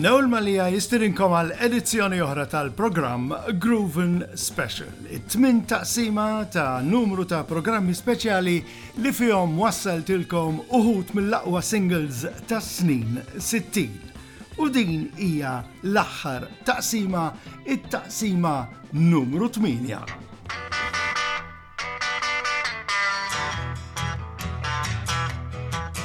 L-ewwel malija jistirinkom għal edizzjoni oħra tal-programm Groovin Special, it-tmin taqsima ta' numru ta' programmi speċjali li fihom wassaltilkom uħud mill-aqwa singles tas-snin 60. U din hija l-aħħar taqsima, it-taqsima numru 8.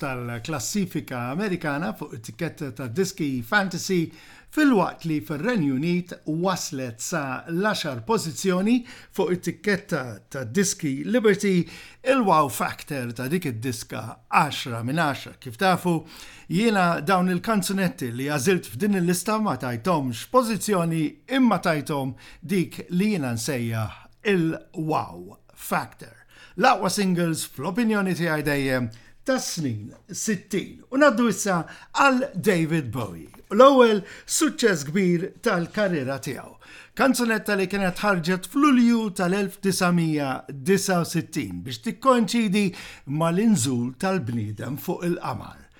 tal-klassifika Amerikana fuq it-tikketta tad-diski Fantasy filwaqt li fir-Renju Unit waslet sa l-għaxar pożizzjoni fuq it-tikketta tad-diski Liberty, il-wow factor ta' dik id-diska għaxra minn għaxra. Kif tafu, jiena dawn il-kanzunetti li għażilt f'din il-lista ma tajthomx pożizzjoni imma tajthom dik li jiena nsejjaħ il-wow factor. L-aqwa singles fl-opinjoni tiegħi dejjem tas-snin 60. U naddu issa għal David Bowie, l-ewwel suċċess kbir tal-karriera tiegħu. Kanzunetta li kienet ħarġet fl-Ulju tal-1969 biex tikkonċidi mal-inżul tal-bniedem fuq il-qamar.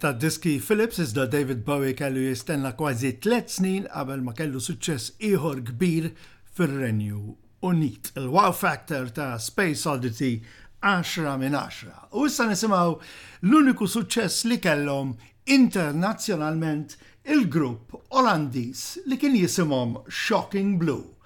tad-diski Philips iżda David Bowie kellu jistenna kważi tliet snin qabel ma kellu suċċess ieħor kbir fir-Renju Unit, il-wow factor ta' Space Oddity għaxra minn għaxra. U issa nisimgħu l-uniku suċċess li kellhom internazzjonalment il-grupp Olandiż li kien jisimhom Shocking Blue.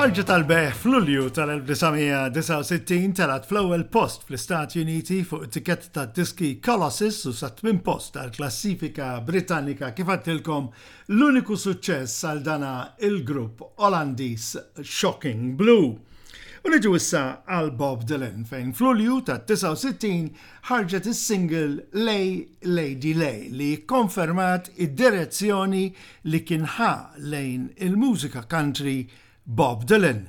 Ħarġa tal-bejgħ f'Lulju tal-1969 telgħet fl-ewwel post fl-Istati Uniti fuq it-tikketta tad-diski Colossus u sat-tmien post tal-klassifika Britannika kif għedtilkom l-uniku suċċess għal dana il-grupp Olandiż Shocking Blue. U niġu issa għal Bob Dylan fejn f'Lulju tat-69 ħarġet is-single Lay Lady Lay li kkonfermat id-direzzjoni li kien ħa lejn il-mużika country Bob Dylan.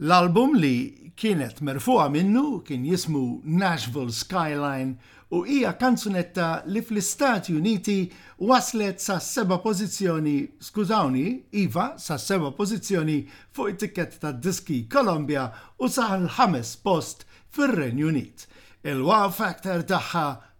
L-album li kienet merfugħa minnu kien jismu Nashville Skyline u hija kanzunetta li fl-Istati Uniti waslet sas-seba' pożizzjoni, skużawni, iva, sas-seba' pożizzjoni fuq it-tikketta tad-diski Columbia u saħal-ħames post fir-Renju Unit. Il-wow factor tagħha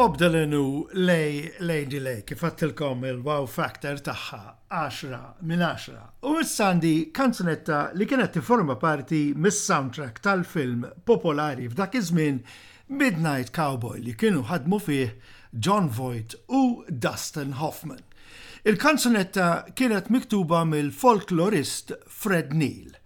Bob Dylan u Lej Lady Lej kif għattilkom il-wow factor tagħha 10 minn 10. U s-sandi kanzunetta li kienet tiforma parti mis-soundtrack tal-film popolari f'dak iż-żmien Midnight Cowboy li kienu ħadmu fih John Voight u Dustin Hoffman. Il-kanzunetta kienet miktuba mill-folklorist Fred Neil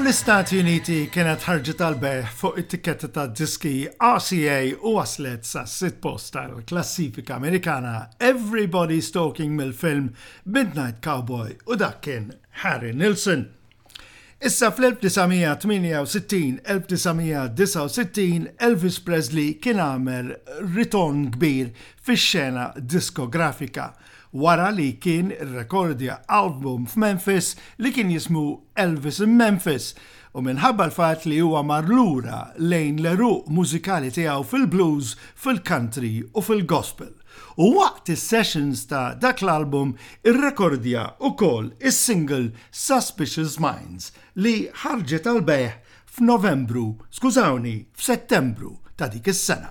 Fl-Istati Uniti kienet ħarġet għall-bejħ fuq it-tikketta tad-diski RCA u waslet sas-sitt post tal-klassifika Amerikana Everybody's Talking mill-film Midnight Cowboy u dak kien Harry Nilsson. Issa fl-1968, 1969 Elvis Presley kien għamel ritorn kbir fix-xena diskografika wara li kien irrekordja album f'Memphis li kien jismu Elvis in Memphis u minħabba l-fatt li huwa mar lura lejn l-għeruq mużikali tiegħu fil-blues, fil-country u fil-gospel. u waqt is-sessions ta' dak l-album irrekordja wkoll is-single Suspicious Minds li ħarġet għall-bejgħ f'Novembru, skużawni, f'Settembru ta' dik is-sena.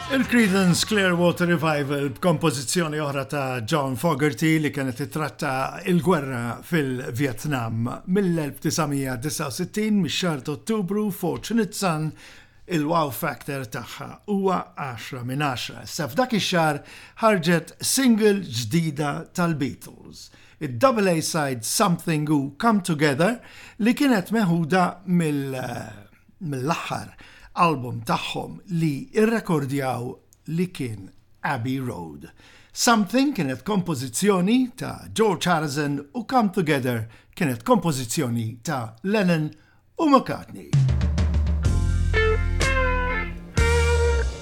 Il-Creedence Clearwater Revival b'kompożizzjoni oħra ta' John Fogerty li kienet titratta il-gwerra fil-Vjetnam mill-1969 mix-xahar t'Ottubru Fortunate Son il-wow factor tagħha huwa 10 minn 10. Issa f'dak ix-xahar ħarġet single ġdida tal-Beatles, id-double A-side Something u Come Together li kienet meħuda mill- mill-aħħar album tagħhom li rrekordjaw li kien Abbey Road. Something kienet kompożizzjoni ta' George Harrison u Come Together kienet kompożizzjoni ta' Lennon u McCartney.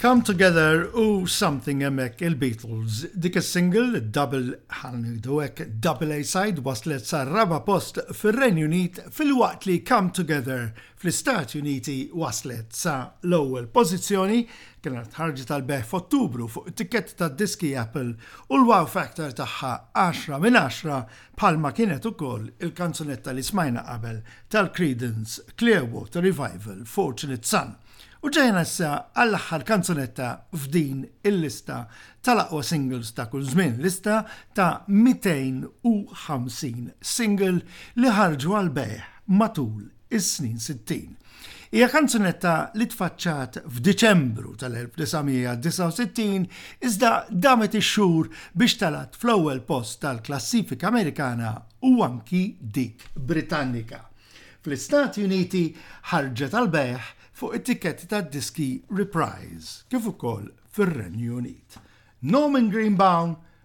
Come Together u Something Hemmhekk il-Beatles. Dik is-single, double ħalli ngħidu hekk, double A-side waslet sar-raba' post fir-Renju Unit filwaqt li Come Together fl-Istati Uniti waslet sa l-ewwel pożizzjoni kienet ħarġet tal-beħ f'Ottubru fuq it-tikketti tad-diski Apple u l-wow factor tagħha 10 minn 10 bħalma kienet ukoll il-kanzunetta li smajna qabel tal-Creedence Clearwater Revival Fortunate Son. U ġejna issa għall-aħħar kanzunetta f'din il-lista tal-aqwa singles ta' kull żmien, lista ta' 250 single li ħarġu għal bejħ matul is-snin sittin. Hija kanzunetta li tfaċċat f'Diċembru tal-1969 iżda damet ix-xhur biex telgħat fl-ewwel post tal-klassifika Amerikana u anki dik Britannika. Fl-Istati Uniti ħarġet għall-bejgħ fuq it-tikketti tad-diski Reprise kif ukoll fir-Renju Unit. Norman Greenbaum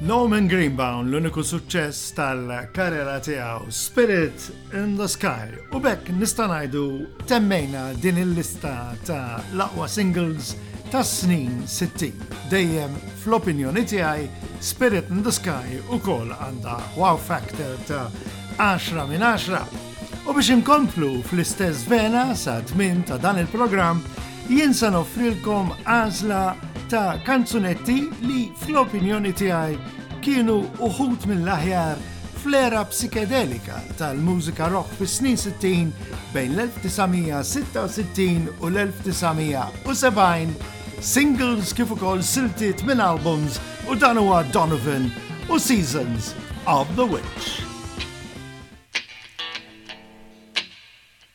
Norman Greenbaum l-uniku suċċess tal-karriera tiegħu Spirit in the Sky u bekk nista' ngħidu temmejna din il-lista ta' l-aqwa singles tas-snin 60. Dejjem fl-opinjoni tiegħi Spirit in the Sky ukoll għandha wow factor ta' 10 minn 10. U biex inkomplu fl-istess vena sa tmim ta' dan il-programm, Jien se noffrilkom għażla ta' kanzunetti li fl-opinjoni tiegħi kienu uħud mill-aħjar fl-era psikedelika tal-mużika rock fis-snin sittin bejn l-1966 u l-1970, singles kif ukoll siltiet minn albums u dan huwa Donovan u Seasons of the Witch.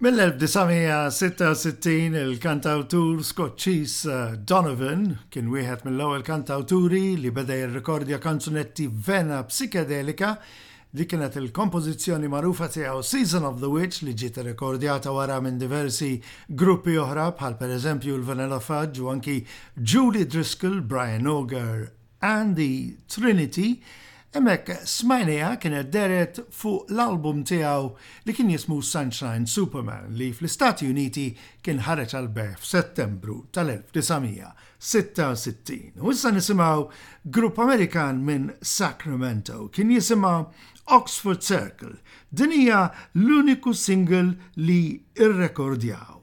Mill-1966 il-kantawtur Skoċċiż Donovan kien wieħed mill-ewwel kantawturi li beda jirrekordja kanzunetti b'vena psikedelika, dik kienet il-kompożizzjoni magħrufa tiegħu Season of the Witch li ġiet irrekordjata wara minn diversi gruppi oħra bħal pereżempju l-Vanilla Fudge u anki Julie Driscoll, Brian Auger and the Trinity, hemmhekk smajnejha kienet dehret fuq l-album tiegħu li kien jismu Sunshine Superman li fl-Istati Uniti kien ħareġ għall-bejgħ f'Settembru tal-1966. U issa nisimgħu grupp Amerikan minn Sacramento, kien jisimha Oxford Circle. Din hija l-uniku single li rrekordjaw.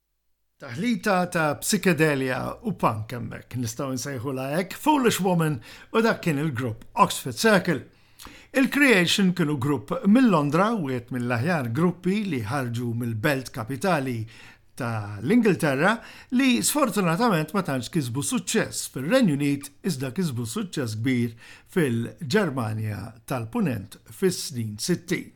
Taħlita ta' psikedelja u punk hemmhekk, nistgħu nsejħulha hekk, Foolish Woman u dak kien il-grupp Oxford Circle. Il-Creation kienu grupp minn Londra, wieħed mill-aħjar gruppi li ħarġu mill-belt kapitali ta' l-Ingilterra li sfortunatament ma tantx kisbu suċċess fir-Renju Unit iżda kisbu suċċess kbir fil-Ġermanja tal-Punent fis-snin sittin.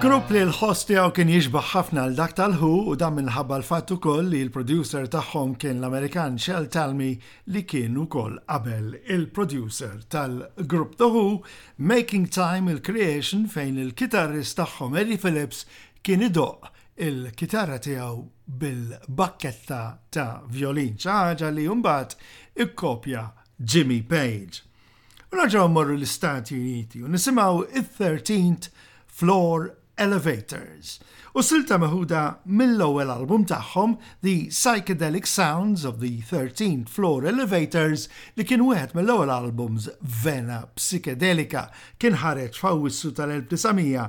Grupp li l-ħoss tiegħu kien jixbaħ ħafna għal dak tal-Who u dan minħabba l-fatt ukoll li l-producer tagħhom kien l-Amerikan Shel Talmy li kien ukoll qabel il-producer tal-grupp The Who, Making Time il-creation fejn il-kitarrist tagħhom Eddie Phillips kien idoqq il-kitarra tiegħu bil-bakketta ta' vjolin, xi ħaġa li mbagħad ikkopja Jimmy Page. U nerġgħu mmorru l-Istati Uniti u nisimgħu it-13th Floor Elevators u silta meħuda mill-ewwel album tagħhom The Psychedelic Sounds of the 13th Floor Elevators li kien wieħed mill-ewwel albums Vena Psikedelika kien ħareġ f'Awwissu tal-1900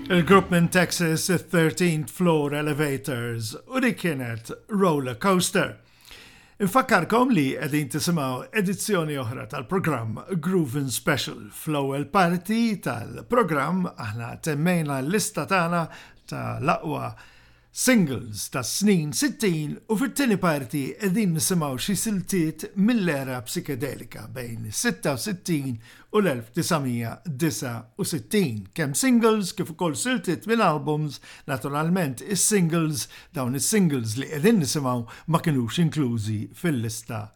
Il-grupp minn Texas, it-Thirteenth Floor Elevators, u dik kienet Roller Coaster. Infakkarkom li qegħdin tisimgħu edizzjoni oħra tal-programm Groovin' Special. Fl-ewwel parti tal-programm aħna temmejna l-lista tagħna tal-aqwa Singles tas-snin 60 u fit-tieni parti qegħdin nisimgħu xi siltiet mill-era psikedelika bejn is-66 u l-1969, kemm singles kif ukoll siltiet minn albums, naturalment is-singles, dawn is-singles li qegħdin nisimgħu ma kinux inklużi fil-lista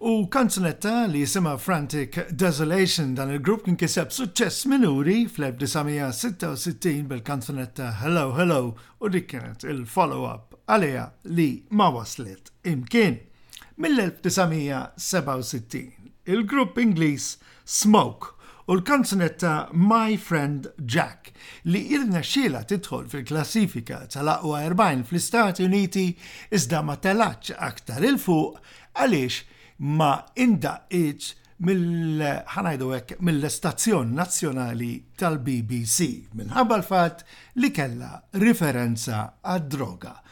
u kanzunetta li jisimha Frantic Desolation. Dan il-grupp kien kiseb suċċess minuri fl-1966 bil-kanzunetta Hello Hello u dik kienet il-follow-up għaliha li ma waslet imkien. Mill-1967 il-grupp Ingliż Smoke u l-kanzunetta My Friend Jack li irnexxielha tidħol fil-klassifika tal-aqwa 40 fl-Istati Uniti iżda ma telgħatx aktar 'il fuq għaliex ma indaqqietx mill ħa ngħidu hekk mill-istazzjon nazzjonali tal-BBC minħabba l-fatt li kellha riferenza għad-droga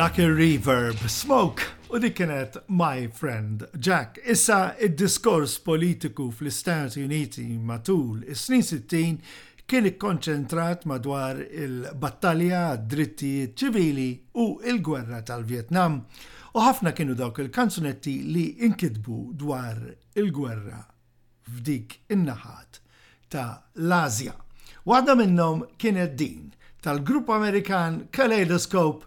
Dak ir-reverb, smoke, u dik kienet My Friend Jack. Issa id-diskors politiku fl-Istati Uniti matul is-snin 60 kien ikkonċentrat madwar il-battalja għad-drittijiet ċivili u l-gwerra tal-Vjetnam, u ħafna kienu dawk il-kanzunetti li inkitbu dwar il-gwerra f'dik in-naħat ta' l-Ażja. Waħda minnhom kienet din, tal-grupp Amerikan Kaleidoscope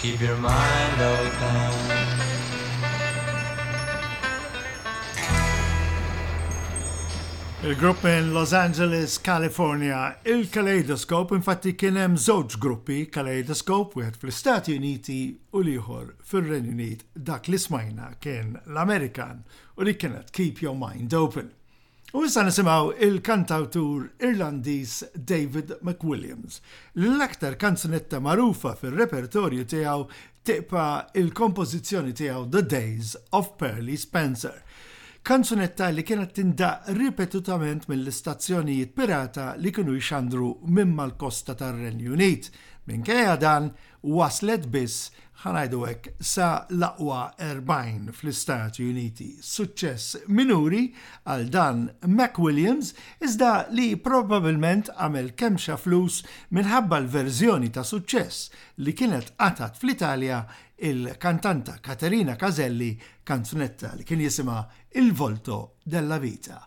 Keep your mind open. Il-grupp minn Los Angeles, California, il-Kaleidoscope, infatti kien hemm żewġ gruppi Kaleidoscope, wieħed fl-Istati Uniti u l-ieħor fir-Renju Unit, dak li smajna kien l-Amerikan u li kienet Keep Your Mind Open. U issa nisimgħu il-kantawtur Irlandiż David McWilliams, li l-aktar kanzunetta magħrufa fir-repertorju tiegħu tibqa' l-kompożizzjoni tiegħu The Days of Pearly Spencer, kanzunetta li kienet tindaqq ripetutament mill-istazzjonijiet pirata li kienu jxandru minn mal-kosta tar-Renju Unit, minkejja dan, waslet biss, ħa ngħidu hekk, sa l-aqwa 40 fl-Istati Uniti, suċċess minuri għal dan McWilliams iżda li probabbilment għamel kemmxa flus minħabba l-verżjoni ta' suċċess li kienet qatgħet fl-Italja il-kantanta Caterina Caselli kanzunetta li kien jisimha Il Volto della Vita,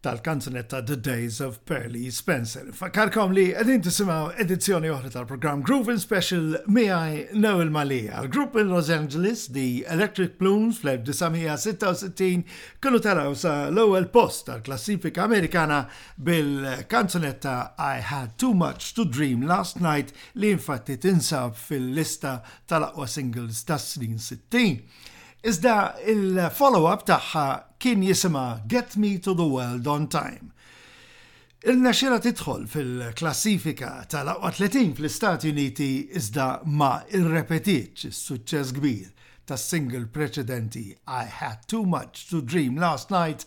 tal-kanzunetta The Days of Pearly Spencer. Fakkarkom li qegħdin tisimgħu edizzjoni oħra tal-programm Groove in Special miegħi Noel Malija. Grupp minn Los Angeles, The Electric Plumes fl-1966 kienu taraw sa l-ewwel post tal-klassifika Amerikana bil-kanzunetta I Had Too Much to Dream Last Night li infatti tinsab fil-lista tal-aqwa singles tas-snin 60. Iżda il-follow-up tagħha kien jisimha Get Me to the World on Time. Irnexxielha tidħol fil-klassifika tal-aqwa 30 fl-Istati Uniti iżda ma irrepetietx is-suċċess kbir tas-single preċedenti I Had Too Much to Dream Last Night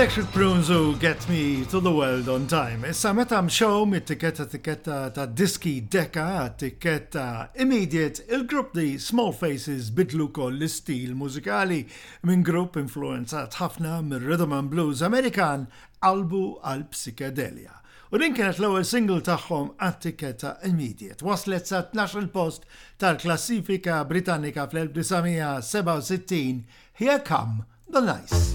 Electric Prunes u Get Me to the World on Time. Issa meta mxow mit-tiketta tiketta ta' diski deka tiketta immediate, il-grupp di Small Faces bidlu koll l-istil mużikali minn grupp influwenzat ħafna mir-rhythm and blues Amerikan qalbu għall-psikedelja, u din kienet l-ewwel single tagħhom għat-tikketta Immediate. Waslet sa tnax-il post tal-klassifika Britannika fl-1967, Here Come the Nice.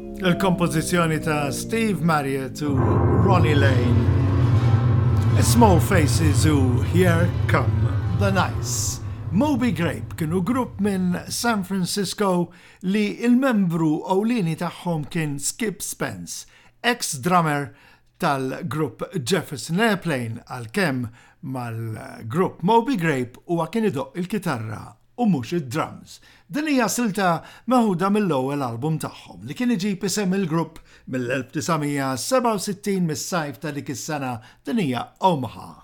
Il-kompożizzjoni ta' Steve Marriott u Ronnie Lane. Small Faces u Here Come the Nice. Moby Grape kienu grupp minn San Francisco li il-membru ewlieni tagħhom kien Skip Spence, ex drummer tal-grupp Jefferson Airplane għalkemm mal-grupp Moby Grape huwa kien idoqq il-kitarra u mhux id-drums. Din hija silta meħuda mill-ewwel album tagħhom, li kien iġib isem il-grupp mill-1967 mis-sajf ta' dik is-sena din hija Omaha.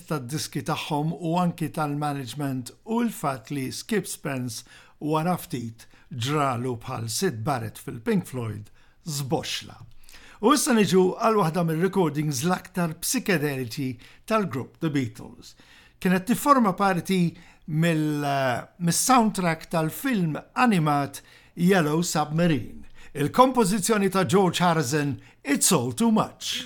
tad-diski tagħhom u anki tal-management u l-fatt li Skip Spence wara ftit ġralu bħal Syd Barrett fil-Pink Floyd, żboxxla. U issa niġu għal waħda mir-recordings l-aktar psikedeliċi tal-grupp The Beatles. Kienet tifforma parti mis-soundtrack tal-film animat Yellow Submarine, il-kompożizzjoni ta' George Harrison, It's All Too Much.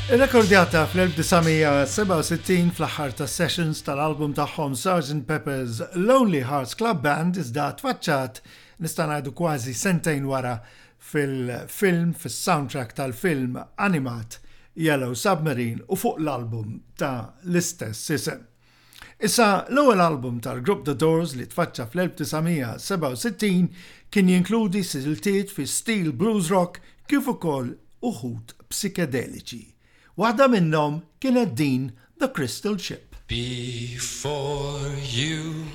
Irrekordjata fl-1967 fl-aħħar tas-sessions tal-album tagħhom Sergeant Pepper's Lonely Hearts Club Band iżda tfaċċat, nista' ngħidu kważi sentejn wara, fil-film, fis-soundtrack tal-film animat Yellow Submarine u fuq l-album ta' l-istess isem. Issa, l-ewwel album tal-grupp The Doors li tfaċċa fl-1967 kien jinkludi siltiet fi stil blues rock kif ukoll uħud psikedeliċi. Waħda minnhom kienet din The Crystal Ship. Before you.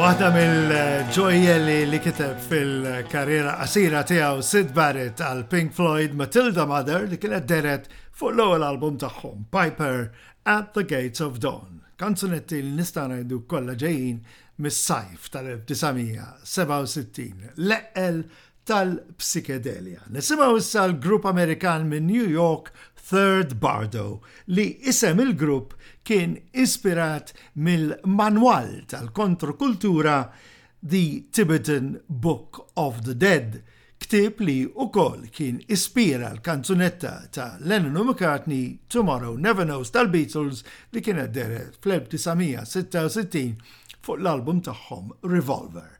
Waħda mill-ġojjeli li kiteb fil-karriera qasira tiegħu Sid Barrett għal Pink Floyd Matilda Mother li kienet deret fuq l-ewwel album tagħhom Piper at the Gates of Dawn. Kanzunetti li nista' ngħidu kollha ġejjin mis-sajf tal-1967. Leqqel tal-psikedelja. Nisimgħu issa l-grupp Amerikan minn New York Third Bardo li isem il-grupp kien ispirat mill-manwal tal-kontrokultura The Tibetan Book of the Dead, ktieb li wkoll kien ispira l-kanzunetta ta' Lennon u McCartney Tomorrow Never Knows tal-Beatles li kienet dehret fl-1966 fuq l-album tagħhom Revolver.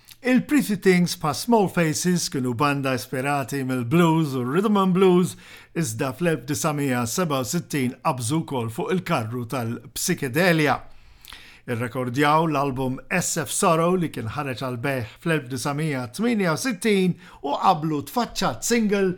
Il-Pretty Things bħal Small Faces kienu banda ispirati mill-blues u r-rhythm and blues iżda fl-1967 qabżu wkoll fuq il-karru tal-psikedelja. Irrekordjaw l-album SF Sorrow li kien ħareġ għall-bejgħ fl-1968 u qablu tfaċċat single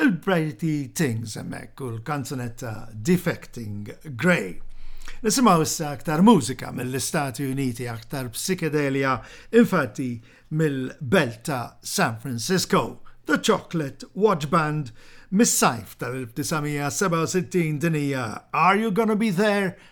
Il-Pretty Things hemmhekk u l-kanzunetta Defecting Grey. Nisimgħu issa aktar mużika mill-Istati Uniti aktar psikedelja infatti mill-belt ta' San Francisco, The Chocolate Watch Band mis-sajf tal-1967 din hija Are You Gonna Be There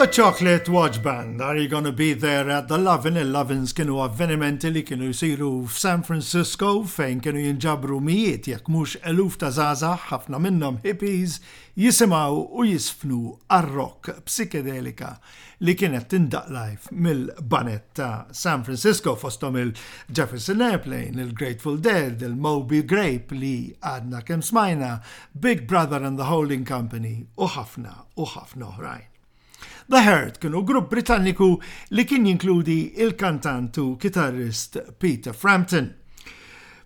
The Chocolate Watch Band, Are You Gonna Be There At The Lovin' in Lovins kienu avvenimenti li kienu jsiru f'San Francisco fejn kienu jinġabru mijiet jekk mhux eluf ta' żgħażagħ, ħafna minnhom hippies, jisimgħu u jiżfnu għar-rock psikedelika li kienet tindaqq live mill-baned ta' San Francisco fosthom il-Jefferson Airplane, il-Grateful Dead, il-Moby Grape li għadna kemm smajna, Big Brother and the Holding Company u ħafna u ħafna oħrajn. The Herd kienu grupp Britanniku li kien jinkludi il-kantant u kitarrist Peter Frampton.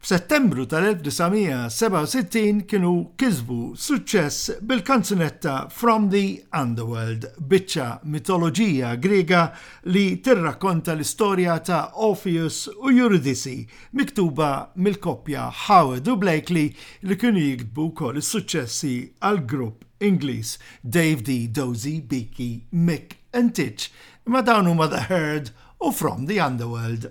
F'Settembru tal-1967 kienu kisbu suċċess bil-kanzunetta From the Underworld, biċċa mitoloġija Griega li tirrakkonta l-istorja ta' Orpheus u Eurydice miktuba mill-koppja Howard u Blakely li kienu jiktbu wkoll is-suċċessi għall-grupp Ingliż Dave Dee, Dozy, Beaky, Mick and Tich, imma dawn huma The Herd u From the Underworld.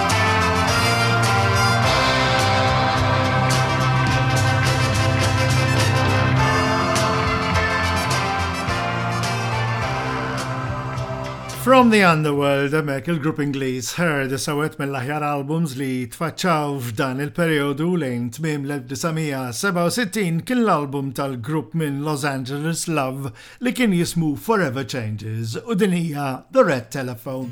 From the Underworld, emek il-grupp Ingliż Heard sawet mill-aħjar albums li tfaċċaw f'dan il-periodu lejn tmim l-1967 kien l-album tal-grupp minn Los Angeles Love li kien jismu Forever Changes u dinija The Red Telephone.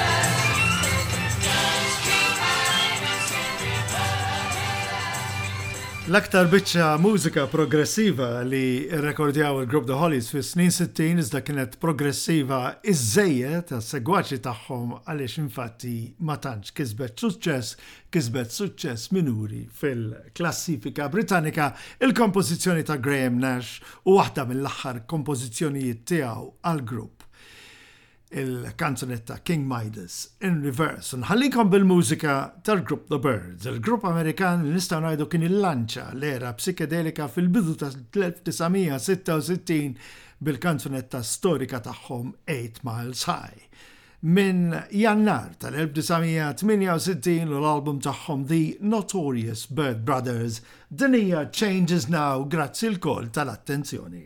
L-aktar biċċa mużika progressiva li rrekordjaw il-grupp The Hollies fis-snin 60 iżda kienet progressiva iżejjed tas-segwaċi tagħhom għaliex infatti ma tantx kisbet suċċess, kisbet suċċess minuri fil-klassifika Britannika, il-kompożizzjoni ta' Graham Nash u waħda mill-aħħar kompożizzjonijiet tiegħu għall-grupp. il-kanzunetta King Midas in reverse. Nħallikom bil-mużika tal-grupp The Birds, il-grupp Amerikan li nistgħu ngħidu kien il-lanċa l-era psikedelika fil-bidu ta' 1966 bil-kanzunetta storika tagħhom 8 Miles High. Minn jannar tal-1968 u l-album tagħhom The Notorious Bird Brothers, dinija Changes Now grazzi l-koll tal-attenzjoni.